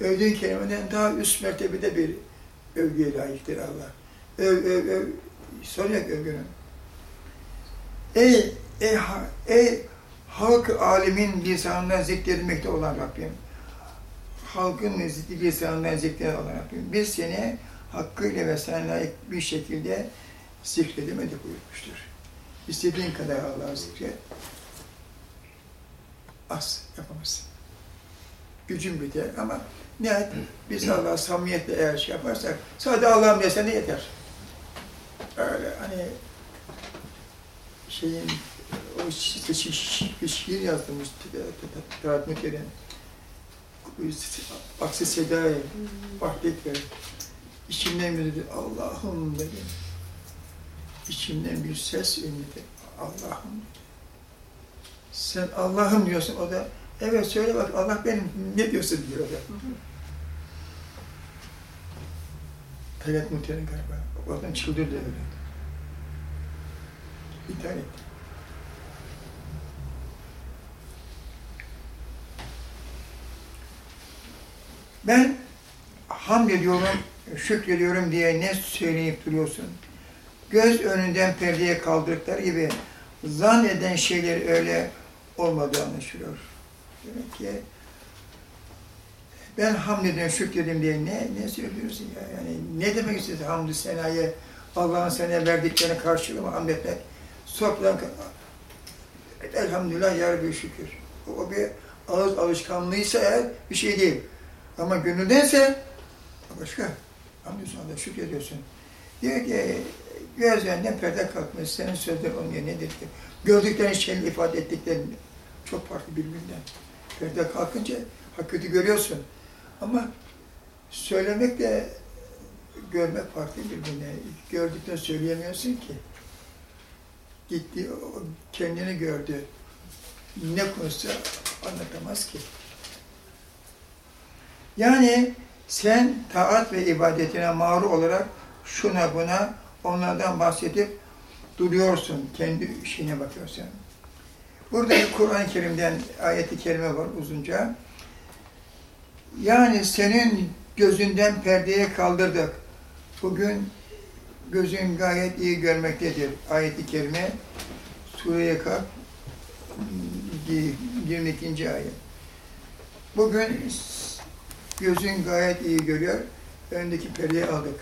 Övdüğün kelimeden daha üst mertebede bir övgüye layıktır Allah. Öv, öv, öv. Soruyor övgünün. Ey, ey, ey halk alimin lisanından zikredilmekte olan Rabbim. Halkın lisanından zikredilmekte olan Rabbim. Biz seni hakkıyla ve sana layık bir şekilde zikredemedik buyurmuştur. İstediğin kadar Allah'ı zikret. Az yapamazsın. Gücün biter ama nihayet biz Allah'a samimiyetle eğer şey yaparsak sadece Allah'ım desen de yeter. Öyle hani şeyin o şi- şi- şi- bir şiir yazdırmış Tarat Müker'in Aksi Seda'yı Vahdetler İçimden bir Allah'ım dedi. İçimden bir ses ünledi Allah'ım sen Allah'ım diyorsun o da evet söyle bak Allah benim ne diyorsun diyor o da Talat Müker'in galiba oradan çıldırdı öyle İntihar etti. Ben hamd ediyorum, şükrediyorum diye ne söyleyip duruyorsun? Göz önünden perdeye kaldırdıkları gibi zanneden şeyler öyle olmadığı anlaşılıyor. Demek ki ben hamd ediyorum, şükredim diye ne, ne söylüyorsun ya? Yani ne demek istiyorsun hamdü senayı, Allah'ın sana verdiklerine karşılığı mı hamd etmek? Sofradan elhamdülillah ya Rabbi şükür. O, o bir ağız alışkanlığıysa eğer bir şey değil. Ama gönüldense başka. Hamdülillah şükrediyorsun. Diyor ki gözlerinden perde kalkmış. Senin sözlerin onun yerine nedir ki? Gördüklerin şeyini ifade ettiklerin çok farklı birbirinden. Perde kalkınca hakikati görüyorsun. Ama söylemekle görmek farklı birbirine. Gördükten söyleyemiyorsun ki gitti, kendini gördü. Ne konuşsa anlatamaz ki. Yani sen taat ve ibadetine mağru olarak şuna buna onlardan bahsedip duruyorsun. Kendi işine bakıyorsun. Burada Kur'an-ı Kerim'den ayeti kerime var uzunca. Yani senin gözünden perdeye kaldırdık. Bugün gözün gayet iyi görmektedir. Ayet-i Kerime Sure-i Kaf 22. ayet. Bugün gözün gayet iyi görüyor. Öndeki perdeyi aldık.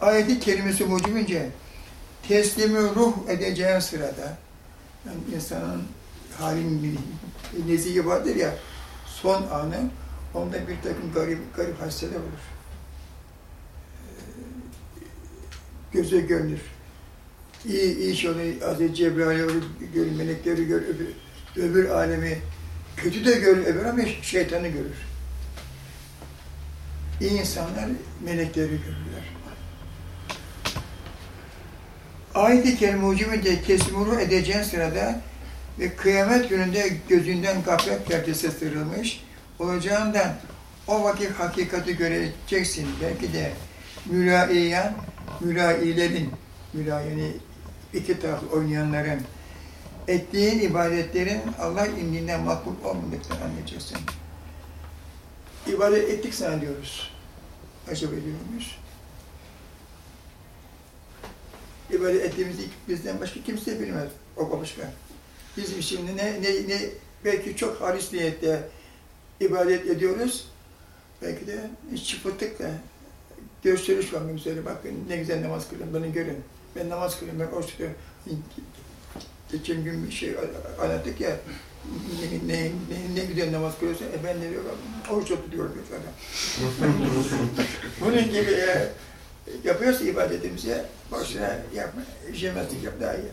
Ayet-i kerimesi mucibince teslimi ruh edeceğin sırada yani insanın halin bir nezihi vardır ya son anı onda bir takım garip, garip hastalar olur. göze görünür. İyi, iyi şey olur, Hazreti Cebrail'i görür, melekleri görür, öbür, öbür alemi kötü de görür öbür ama şeytanı görür. İyi insanlar melekleri görürler. Ayet-i kesimuru edeceğin sırada ve kıyamet gününde gözünden gaflet perdesi sırılmış olacağından o vakit hakikati göreceksin. Belki de mülaiyen mülailerin, müla yani iki taraflı oynayanların ettiğin ibadetlerin Allah indiğinden makbul olmadıklarını anlayacaksın. İbadet ettik sana diyoruz. Acaba ediyor muyuz? İbadet ettiğimizi bizden başka kimse bilmez. O başka. Bizim şimdi ne, ne, ne belki çok halis niyetle ibadet ediyoruz. Belki de çıpıttıkla gösteriş var üzere bakın ne güzel namaz kılıyorum beni görün. Ben namaz kılıyorum ben oruç tutuyorum. Geçen gün bir şey anlattık ya ne, ne, ne, ne güzel namaz kılıyorsun, e ben ne diyorum, oruç tutuyor diyor falan. Bunun gibi e, yapıyorsa ibadetimize boşuna yapma, jimnastik yap daha iyi.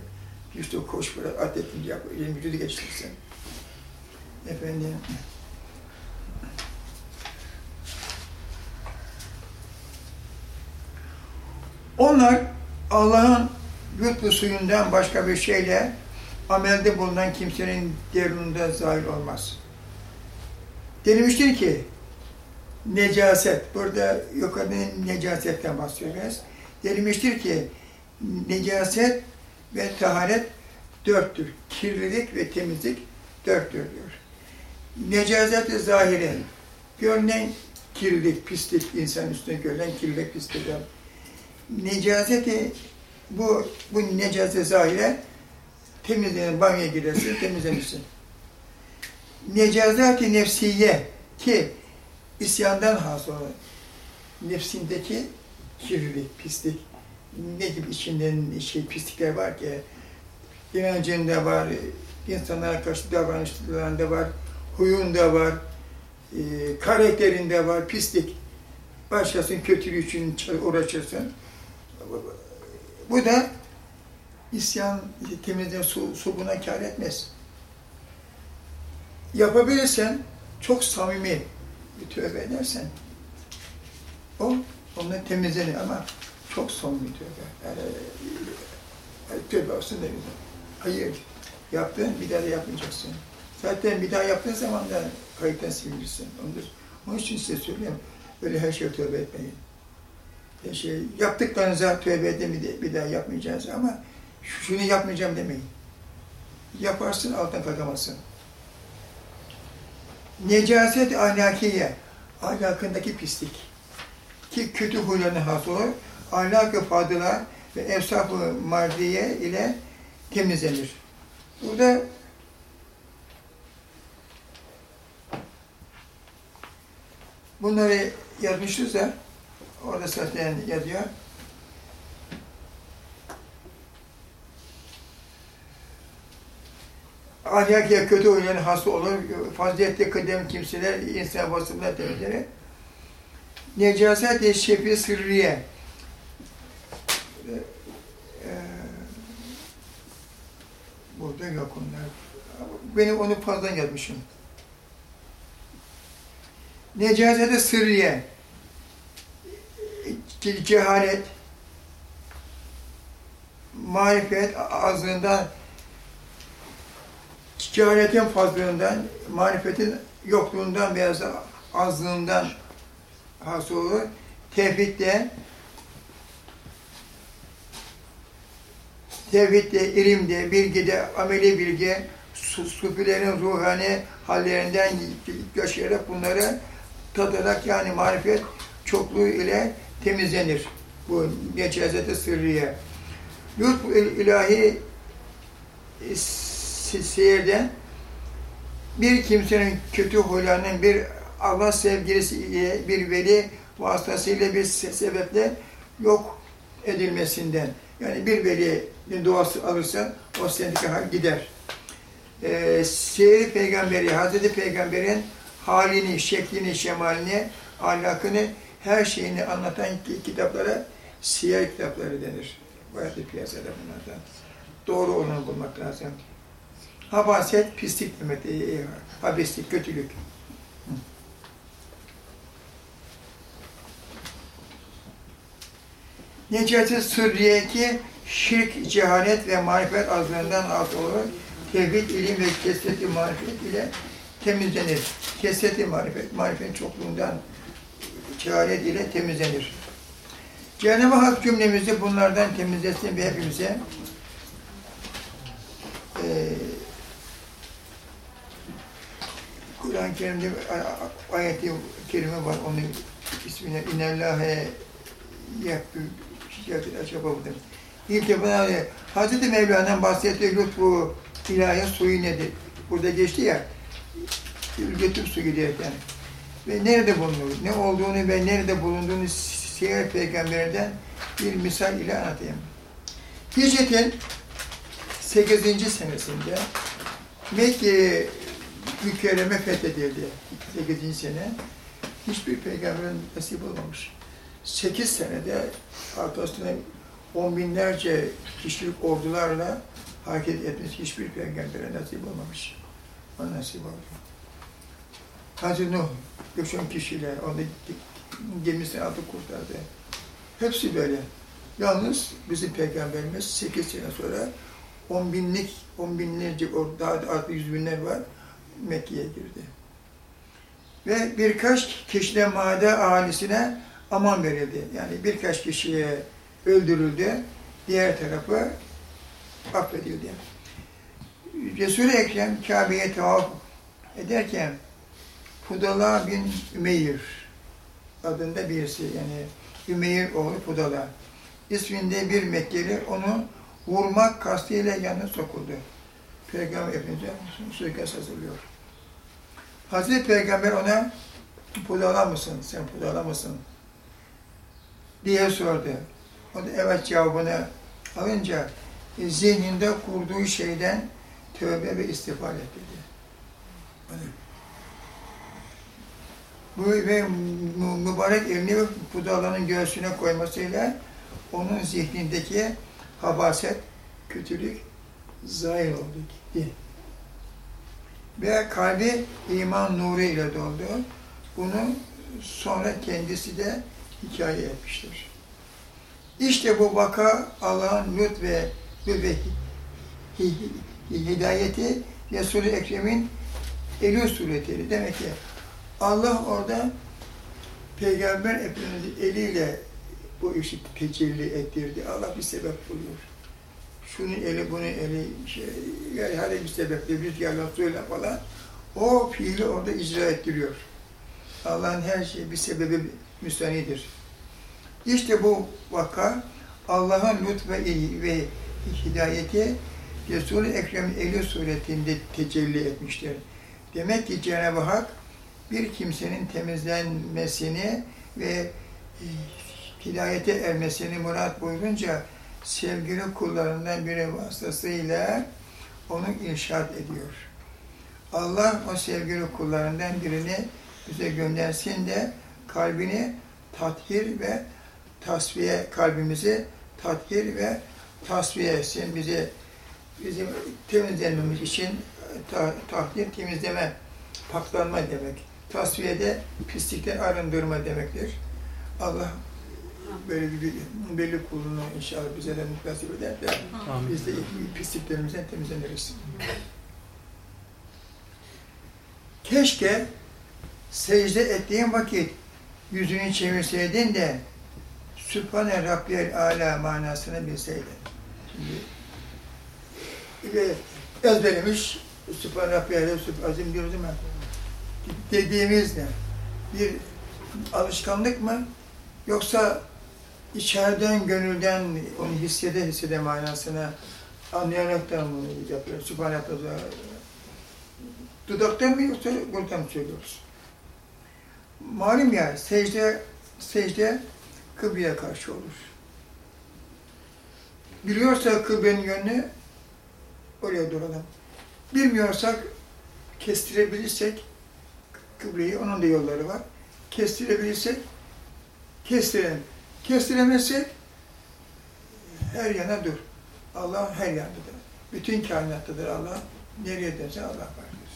İşte koş böyle atletince yap, elin vücudu geçtirsin. Efendim, Onlar Allah'ın lütfu suyundan başka bir şeyle amelde bulunan kimsenin derununda zahir olmaz. Denilmiştir ki necaset, burada yukarıda necasetten bahsediyoruz. Denilmiştir ki necaset ve taharet dörttür. Kirlilik ve temizlik dörttür diyor. Necaset-i zahire, Görünen kirlilik, pislik, insan üstüne görülen kirlilik, pislik. Necazeti, bu, bu necazet zahire temizlenen banyoya girersin, temizlenirsin. Necazet-i nefsiye ki isyandan hasıl olan nefsindeki kirlilik, pislik, ne gibi içinden şey pislikler var ki, inancında var, insanlara karşı davranışlarında var, huyunda var, e, karakterinde var, pislik. Başkasının kötülüğü için uğraşırsın. Bu da isyan temizliğe su, su buna kar etmez. Yapabilirsen, çok samimi bir tövbe edersen, o ondan temizlenir ama çok samimi tövbe. Yani, yani tövbe olsun da. Hayır, yaptın, bir daha da yapmayacaksın. Zaten bir daha yaptığın zaman da kayıttan silinirsin. Ondur. Onun için size söylüyorum, böyle her şeye tövbe etmeyin. Her şey, yaptıklarınıza tövbe edin, bir daha yapmayacağız ama şunu yapmayacağım demeyin. Yaparsın, alttan kalkamazsın. Necaset ahlakiye, ahlakındaki pislik. Ki kötü huylarına has olur, ahlak-ı fadıla ve efsaf-ı mardiye ile temizlenir. Burada bunları yazmışız da orada zaten yazıyor. Ahlaki kötü oynayan hasta olur, fazilette kıdem kimseler, insan vasıflar temizleri. Necaset-i şefi sırriye. Ee, burada yok onlar. Benim onu fazla yazmışım. Necaset-i sırriye. Cehalet, marifet azlığından cehaletin fazlığından, marifetin yokluğundan veya azlığından hasıl olur. Tevhidde, tevhidde, ilimde, bilgide, ameli bilgi, sufilerin ruhani hallerinden yaşayarak bunları tadarak yani marifet çokluğu ile temizlenir. Bu necazete sırrıya. Lütfu ilahi seyirden bir kimsenin kötü huylarının bir Allah sevgilisiyle bir veli vasıtasıyla bir sebeple yok edilmesinden. Yani bir velinin duası alırsa o sendeki gider. Ee, Seyir peygamberi, Hazreti Peygamber'in halini, şeklini, şemalini, ahlakını, her şeyini anlatan kitaplara siyer kitapları denir. Vardı piyasada bunlardan. Doğru olanı bulmak lazım. Habaset, pislik demek, e, e, habeslik, kötülük. Necati sırriye ki şirk, cehalet ve marifet azlığından alt olur. Tevhid, ilim ve kesreti marifet ile temizlenir. Kesreti marifet, marifetin çokluğundan cehalet ile temizlenir. Cenab-ı Hak cümlemizi bunlardan temizlesin ve hepimize e, Kur'an-ı Kerim'de ayeti kerime var, onun ismine İnnellâhe yaptı, acaba bu demek. İlk defa Hazreti Mevla'nın bahsettiği lütfu ilahi suyu nedir? Burada geçti ya, götür su giderken. Ve nerede bulunur, ne olduğunu ve nerede bulunduğunu Siyer Peygamber'den bir misal ile anlatayım. Hicret'in 8. senesinde Mekke mükerreme fethedildi 8. sene. Hiçbir peygamberin nasip olmamış. 8 senede arkasına on binlerce kişilik ordularla hareket etmiş hiçbir peygambere nasip olmamış. O nasip oldu. Hazreti Nuh, göçen kişiler, onu gemisini aldı kurtardı. Hepsi böyle. Yalnız bizim peygamberimiz 8 sene sonra on binlik, on binlerce, daha artı yüz binler var, Mekke'ye girdi. Ve birkaç kişide made ahalisine aman verildi. Yani birkaç kişiye öldürüldü, diğer tarafı affedildi. Resul-i Ekrem Kabe'ye tavaf ederken Fudala bin Ümeyr adında birisi yani Ümeyr oğlu Fudala. İsminde bir Mekkeli onu vurmak kastıyla yanına sokuldu. Peygamber Efendimiz'e suikast hazırlıyor. Hazreti Peygamber ona Fudala mısın, sen Fudala mısın? Diye sordu. O da evet cevabını alınca e, zihninde kurduğu şeyden tövbe ve istiğfar et dedi. Hani bu ve mü- mübarek elini Fudalanın göğsüne koymasıyla onun zihnindeki habaset, kötülük zahir oldu, gitti. Ve kalbi iman nuru ile doldu. Bunu sonra kendisi de hikaye etmiştir. İşte bu vaka Allah'ın lütf ve, ve hi- hi- hidayeti Resul-i Ekrem'in eli suretiyle. Demek ki Allah orada Peygamber Efendimiz'in eliyle bu işi tecelli ettirdi. Allah bir sebep buluyor. Şunun eli, bunun eli, şey, yani her bir sebeple, rüzgarla, suyla falan o fiili orada icra ettiriyor. Allah'ın her şeyi bir sebebi müstenidir. İşte bu vaka Allah'ın lütfu ve, hidayeti Resul-i Ekrem'in eli suretinde tecelli etmiştir. Demek ki Cenab-ı Hak bir kimsenin temizlenmesini ve hidayete ermesini murat buyurunca sevgili kullarından biri vasıtasıyla onu irşad ediyor. Allah o sevgili kullarından birini bize göndersin de kalbini tathir ve tasfiye, kalbimizi tathir ve tasfiye etsin. Bizi bizim temizlenmemiz için ta, tahdir, temizleme, paklanma demek. Tasfiye de pislikten arındırma demektir. Allah böyle bir belli kulunu inşallah bize de nasip eder de Amin. biz de pisliklerimizden temizleniriz. Keşke secde ettiğin vakit yüzünü çevirseydin de Sübhane Rabbiyel Ala manasını bilseydin. Şimdi bir ezberlemiş Sübhane Rabbiyel Sübhane Azim diyoruz ama dediğimizde bir alışkanlık mı yoksa içeriden, gönülden onu hissede hissede manasını anlayaraktan bunu yapıyor. Sübhane Rabbiyel Dudaktan mı yoksa buradan mı söylüyoruz? Malum ya secde, secde kıbleye karşı olur. Biliyorsa kıblenin yönünü oraya duralım. Bilmiyorsak kestirebilirsek kıbleyi, onun da yolları var. Kestirebilirsek kestirelim. Kestiremezsek her yana dur. Allah her yandadır. Bütün kainattadır Allah. Nereye derse Allah vardır.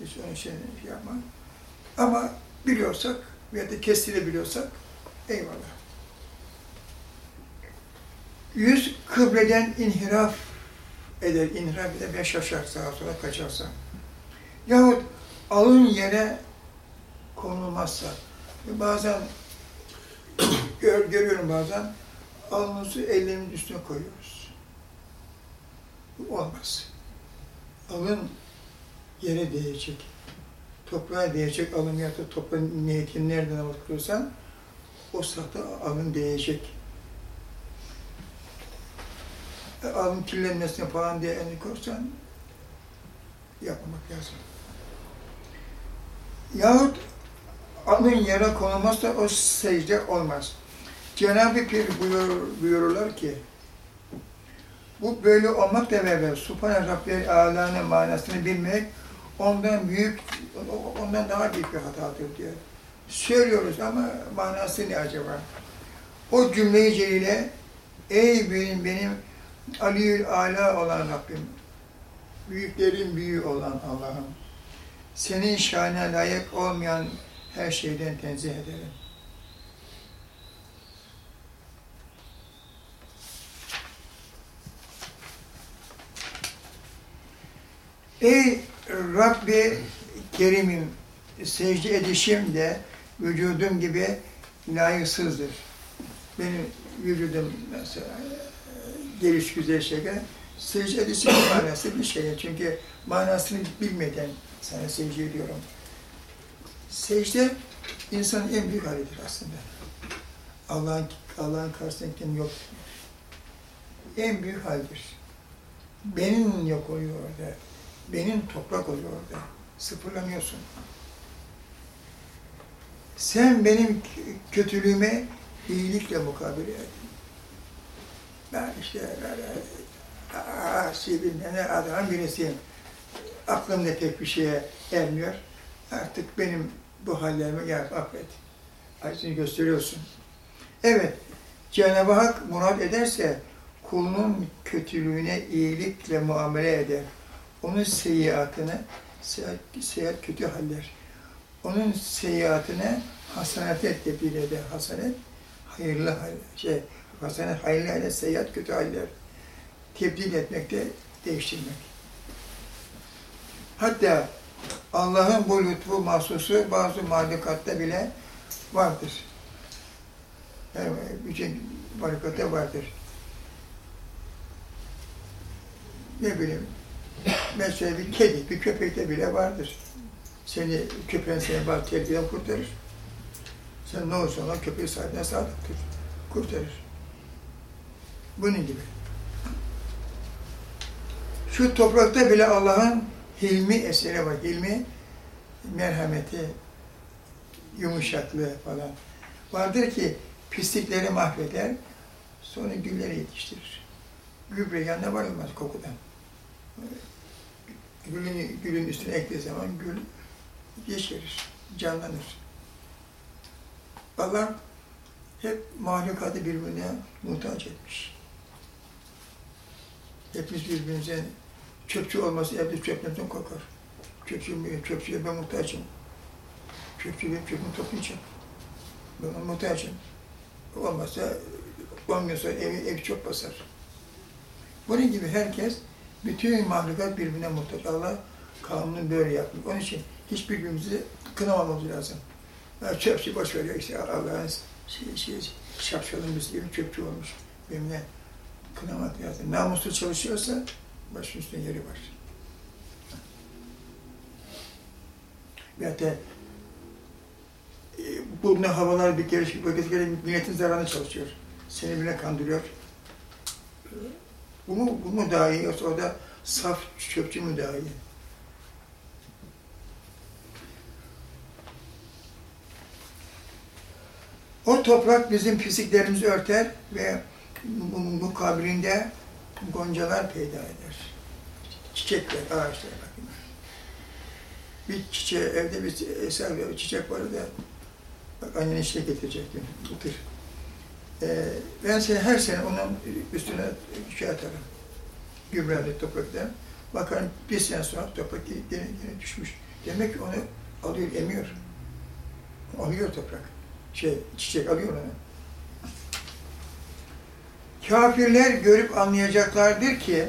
Hiç onun şeyini şey yapma. Ama biliyorsak veya da kestirebiliyorsak eyvallah. Yüz kıbleden inhiraf eder, inhiraf eder ve şaşar sağa sola kaçarsa. Yahut alın yere konulmazsa. Bazen gör, görüyorum bazen alnımızı ellerimin üstüne koyuyoruz. Bu olmaz. Alın yere değecek. Toprağa değecek alın ya da toprağın niyetini nereden kılıyorsan o sırada alın değecek. E, alın kirlenmesine falan diye elini koysan yapmamak lazım. Yahut alın yere konulmazsa o secde olmaz. Cenab-ı Pir buyur, buyururlar ki bu böyle olmakla beraber Subhane Rabbiyel Ala'nın manasını bilmek ondan büyük, ondan daha büyük bir hatadır diyor. Söylüyoruz ama manası ne acaba? O cümleyi celile, ey benim, benim Aliül Ala olan Rabbim, büyüklerin büyüğü olan Allah'ım, senin şanına layık olmayan her şeyden tenzih ederim. Ey Rabbi Kerim'im, secde edişim de vücudum gibi layıksızdır. Benim vücudum mesela geliş güzel şeker, secde edişim manası bir şey. Çünkü manasını bilmeden sana secde ediyorum. Secde insanın en büyük halidir aslında. Allah'ın Allah'ın karşısında yok. En büyük haldir. Benim yok oluyor orada. Benim toprak oluyor orada. Sıfırlanıyorsun. Sen benim kötülüğüme iyilikle mukabele et. Ben işte böyle asi bilmem ne adam birisiyim. Aklımda pek bir şeye ermiyor. Artık benim bu hallerimi yap, affet. Acını gösteriyorsun. Evet, Cenab-ı Hak murad ederse kulunun kötülüğüne iyilikle muamele eder. Onun seyyiatını, seyahat, seyahat kötü haller. Onun seyyiatine hasanet et tebdil eder. Hasanet, hayırlı şey, hasanet hayırlı haller, seyyiat kötü haller. Tebdil etmekte, değiştirmek. Hatta Allah'ın bu lütfu mahsusu bazı mahlukatta bile vardır. Yani bütün mahlukatta vardır. Ne bileyim, mesela bir kedi, bir köpekte bile vardır. Seni, köpeğin seni bazı tehlikeden kurtarır. Sen ne olursa ona köpeği sahibine sadıktır, kurtarır. Bunun gibi. Şu toprakta bile Allah'ın hilmi eseri var. Hilmi, merhameti, yumuşaklığı falan. Vardır ki pislikleri mahveder, sonra gülleri yetiştirir. Gübre yanına varılmaz kokudan. Gülün, gülün üstüne ektiği zaman gül yeşerir, canlanır. Allah hep mahlukatı birbirine muhtaç etmiş. Hepimiz birbirimize çöpçü olması evde çöplerden korkar. Çöpçü, çöpçüye ben muhtacım. Çöpçü benim çöpümü toplayacağım. Ben ona muhtacım. Olmazsa 10 gün sonra ev, çöp basar. Bunun gibi herkes, bütün mahlukat birbirine muhtaç. Allah kanunu böyle yapmış. Onun için hiçbirbirimizi kınamamamız lazım. Ya çöpçü boş veriyor işte Allah'ın şey, şey, şapşalın biz gibi çöpçü olmuş. Benimle kınamak lazım. Namuslu çalışıyorsa başın üstünde yeri var. Veyahut da e, bu ne havalar bir kere bölgesi milletin zararına çalışıyor. Seni bile kandırıyor. Bu mu, bu mu daha yoksa o da saf çöpçü mü daha? O toprak bizim fiziklerimizi örter ve mukabilinde goncalar peyda eder. Çiçekler, ağaçlar bakın. Bir çiçeği, evde bir eser bir çiçek vardı da bak annenin içine getirecektim, getir. Ee, ben seni her sene onun üstüne şey atarım, gübreli topraktan. Bakarım bir sene sonra toprak yine, yine düşmüş. Demek ki onu alıyor, emiyor. Alıyor toprak. Şey, çiçek alıyor onu. Kafirler görüp anlayacaklardır ki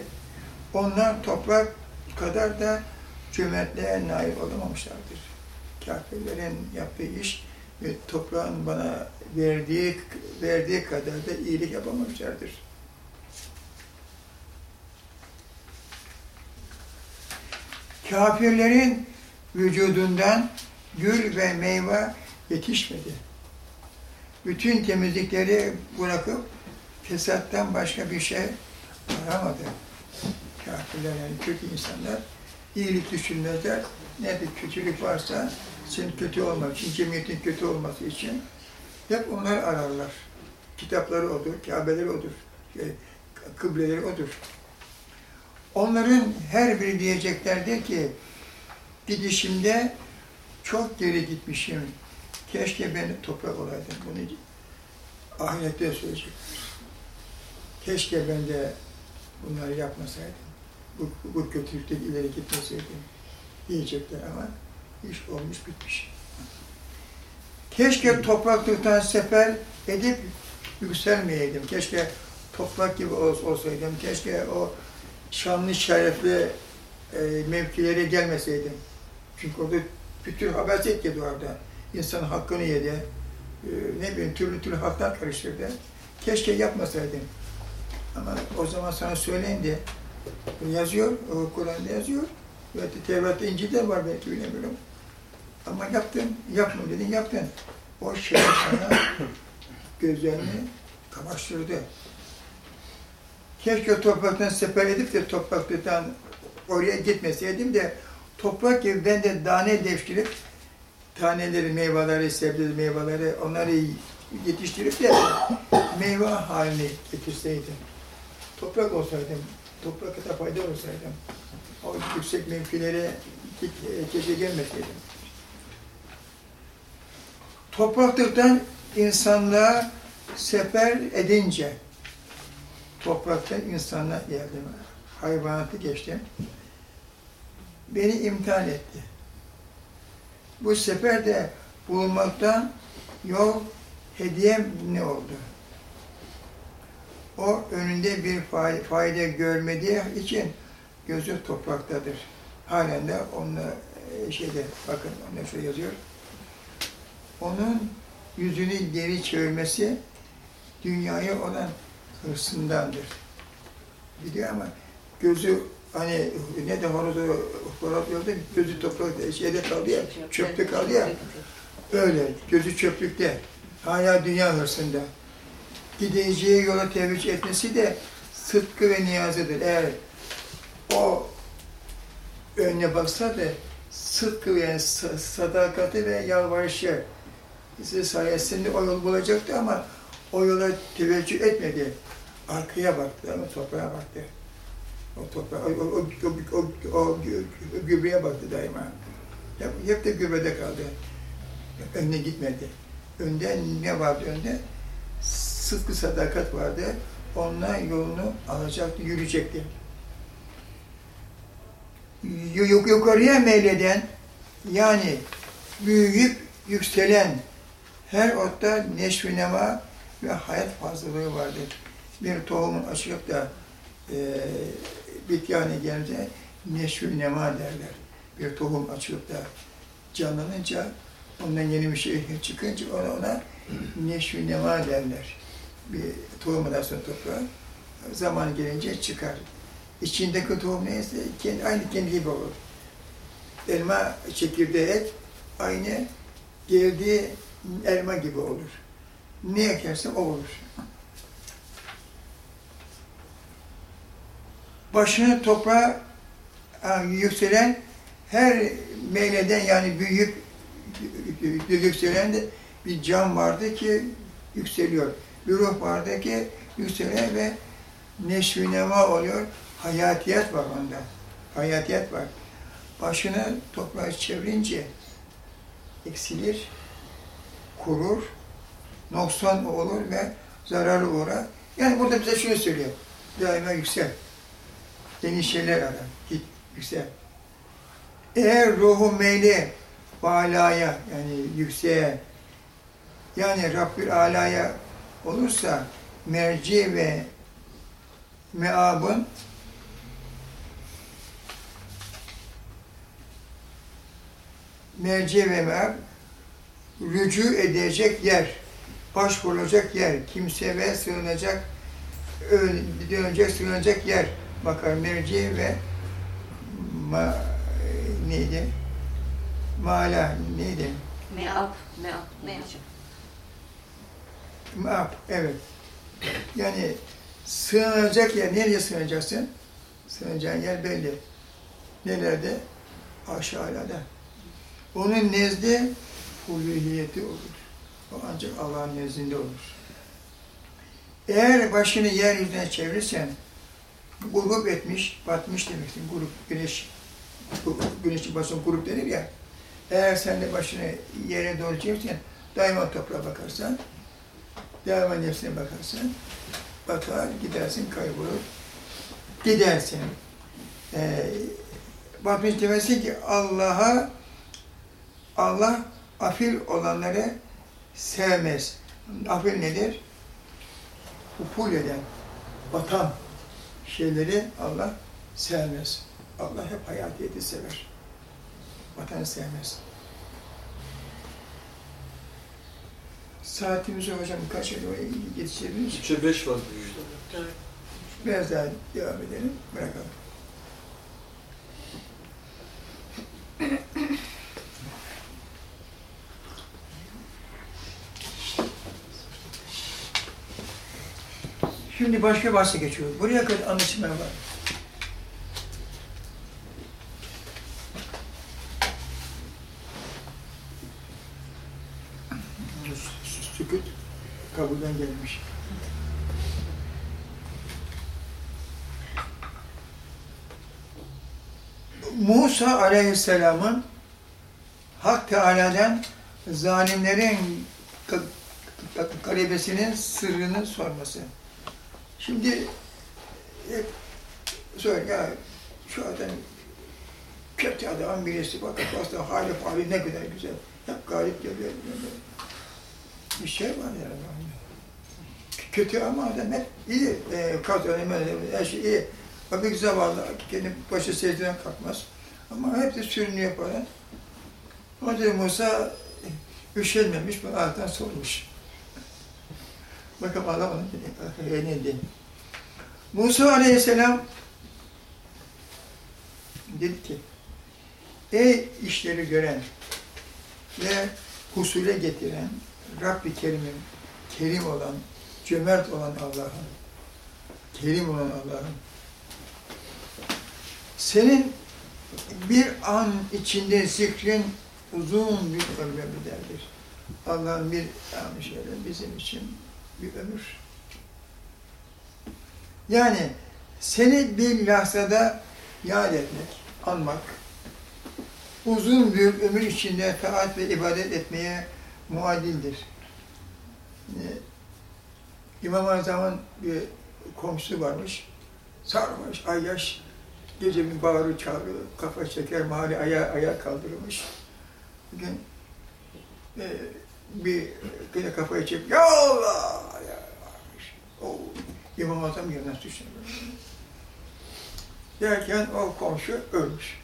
onlar toprak kadar da cömertliğe nail olamamışlardır. Kafirlerin yaptığı iş ve toprağın bana verdiği verdiği kadar da iyilik yapamamışlardır. Kafirlerin vücudundan gül ve meyve yetişmedi. Bütün temizlikleri bırakıp fesattan başka bir şey aramadı. Kafirler yani kötü insanlar iyilik düşünmezler. Nerede kötülük varsa senin kötü olmak için, cemiyetin kötü olması için hep onları ararlar. Kitapları odur, Kabeleri odur, şey, kıbleleri odur. Onların her biri diyeceklerdir ki gidişimde çok geri gitmişim. Keşke ben toprak olaydım. Bunu ahirette söyleyecekler. Keşke ben de bunları yapmasaydım. Bu, bu kötülükte ileri gitmeseydim diyecekler ama iş olmuş bitmiş. Keşke topraklıktan sefer edip yükselmeyeydim. Keşke toprak gibi olsaydım. Keşke o şanlı şerefli e, mevkilere gelmeseydim. Çünkü orada bütün haberset yedi orada. İnsanın hakkını yedi. E, ne bileyim türlü türlü haklar karıştırdı. Keşke yapmasaydım. Ama o zaman sana söylendi. Yazıyor, o Kur'an'da yazıyor. Ve Tevrat'ta İncil'de var belki bilemiyorum. Ama yaptın, yapma dedin, yaptın. O şey sana gözlerini kamaştırdı. Keşke topraktan sefer edip de topraktan oraya gitmeseydim de toprak gibi ben de tane devşirip taneleri, meyveleri, sebzeleri, meyveleri onları yetiştirip de meyve haline getirseydim. Toprak olsaydım, toprakta fayda olsaydım, o yüksek mevkilere gece gelmeseydim. Topraklıktan insanlığa sefer edince, topraktan insanlığa geldim, hayvanatı geçtim, beni imtihan etti. Bu sefer de bulunmaktan yol hediyem ne oldu? O önünde bir fayda görmediği için gözü topraktadır. Halen de onunla e, şeyde bakın şöyle yazıyor. Onun yüzünü geri çevirmesi dünyaya olan hırsındandır. Biliyor ama gözü hani ne de horozu horoz yolda gözü toprak şeyde kaldı ya, çöpte kaldı ya. Öyle, gözü çöplükte. Hala dünya hırsında. Gideceği yola teveccüh etmesi de sıdkı ve niyazıdır. Eğer o önüne baksa da sıdkı yani sadakati ve yalvarışı sayesinde o yol bulacaktı ama o yola teveccüh etmedi. Arkaya baktı ama toprağa baktı. O toprağa, o, o, o, o, o, o gübreye baktı daima. Hep, hep de gübrede kaldı. Önüne gitmedi. Önde ne vardı önde? Sıdkı sadakat vardı. Onunla yolunu alacaktı, yürüyecekti. Yukarıya meyleden, yani büyüyüp yükselen her otta neşvi nema ve hayat fazlalığı vardır. Bir tohumun açılıp da e, bitki haline gelince neşvi nema derler. Bir tohum açılıp da canlanınca ondan yeni bir şey çıkınca ona, ona neşvi nema derler. Bir tohumu sonra toprağa zaman gelince çıkar. İçindeki tohum neyse kendi, aynı kendi gibi olur. Elma çekirdeği et aynı geldiği elma gibi olur. Ne ekerse o olur. Başını toprağa yükselen her meyleden yani büyük yükselen de bir can vardı ki yükseliyor. Bir ruh vardı ki yükselen ve neşvi nema oluyor. Hayatiyet var onda. Hayatiyet var. Başını toprağa çevirince eksilir, kurur, noksan olur ve zararlı uğrar. Yani burada bize şunu söylüyor. Daima yüksel. Yeni şeyler ara. Git, yüksel. Eğer ruhu meyli alaya yani yükseğe yani Rabbül Ala'ya olursa merci ve meabın merci ve meab rücu edecek yer, başvurulacak yer, kimse ve sığınacak, dönecek, sığınacak yer bakar. Merci ve ma, neydi? Mala neydi? Meab. Meab. Meab. Meab, evet. Yani sığınacak yer, nereye sığınacaksın? Sığınacağın yer belli. Nelerde? Aşağıda. Onun nezdi uluhiyeti olur. O ancak Allah'ın nezdinde olur. Eğer başını yeryüzüne çevirirsen, grup etmiş, batmış demektir. Grup, güneş, güneşin basın grup denir ya. Eğer sen de başını yere doğru çevirsen, daima toprağa bakarsan, daima nefsine bakarsan, batar, gidersin, kaybolur, gidersin. Ee, batmış demesi ki Allah'a Allah afil olanları sevmez. Afil nedir? Upul eden, batan şeyleri Allah sevmez. Allah hep hayatiyeti sever. Vatanı sevmez. Saatimizi hocam kaç yıl yetiştirebiliriz? Üçe beş var. Biraz daha devam edelim, bırakalım. Şimdi başka bahse geçiyor. Buraya kadar anlaşılma var. Sükut kabulden gelmiş. Musa Aleyhisselam'ın Hak Teala'dan zalimlerin galebesinin sırrını sorması. Şimdi hep söyle ya şu adam kötü adam birisi fakat aslında hali hali ne kadar güzel. Hep galip geliyor. Bir şey var yani. Kötü ama adam hep iyi. E, kazanımı, her şey iyi. O bir zavallı, kendi başı secdeden kalkmaz. Ama hep de sürünüyor falan. Hacı Musa üşenmemiş, bu alttan sormuş. Bakalım adam yenildi. Musa Aleyhisselam dedi ki, Ey işleri gören ve husule getiren Rabbi Kerim'in, kerim olan, cömert olan Allah'ım, kerim olan Allah'ım, senin bir an içinde zikrin uzun bir ömre bedeldir. Allah'ın bir anı şöyle bizim için bir ömür. Yani seni bir lahzada yad etmek, anmak, uzun bir ömür içinde taat ve ibadet etmeye muadildir. Ee, İmam-ı Azam'ın bir komşusu varmış, sarmış, ayyaş, gece bir bağırı çağırıyor, kafa çeker, mahalle ayağa, ayağa kaldırmış. Bir gün e, bir yine kafayı çekip ya Allah İmam Azam yerine düştü. Derken o komşu ölmüş.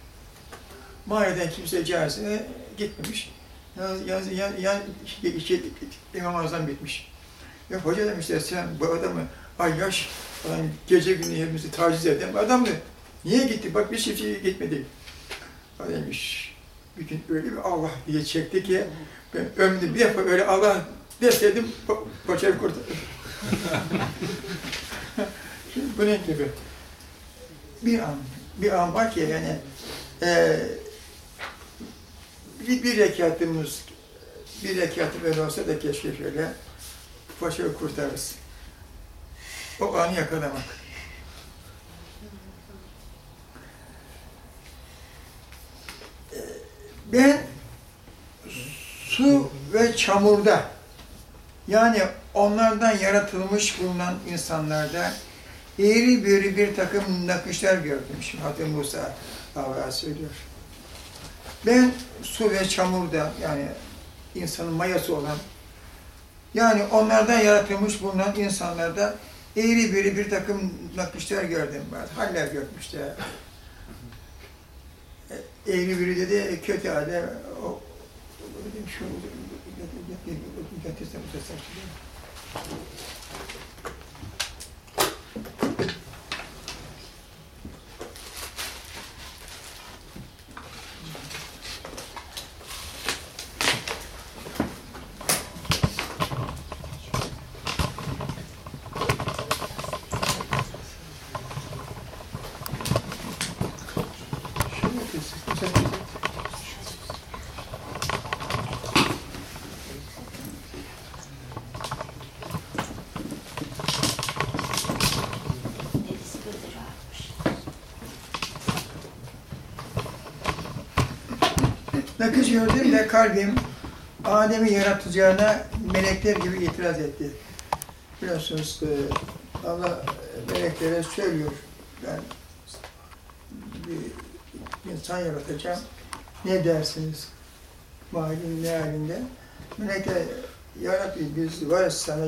Mahalleden kimse cihazine gitmemiş. Yalnız, yalnız yan, yan, İmam Azam bitmiş. Ya hoca demişler sen bu adamı ay yaş falan gece günü yerimizi taciz eden adam mı? Niye gitti? Bak bir çiftçi gitmedi. Demiş, bir gün öyle bir Allah diye çekti ki ben ömrümde bir defa öyle Allah deseydim po poçayı kurtardım. Bunun gibi bir an, bir an var ki yani e, bir, bir rekatımız, bir rekatı böyle olsa da keşke şöyle poçayı kurtarırız. O anı yakalamak. Ben su ve çamurda yani onlardan yaratılmış bulunan insanlarda eğri büğrü bir takım nakışlar gördüm. Şimdi Hazreti Musa Allah'a söylüyor. Ben su ve çamurda yani insanın mayası olan yani onlardan yaratılmış bulunan insanlarda eğri büğrü bir takım nakışlar gördüm. Haller görmüşler eğri biri dedi, kötü hale, o, şu, getirsem bu sesler gördüm ve kalbim Adem'i yaratacağına melekler gibi itiraz etti. Biliyorsunuz e, Allah meleklere söylüyor. Ben bir insan yaratacağım. Ne dersiniz? Malin ne halinde? Melekler, Ya Rabbi biz var sana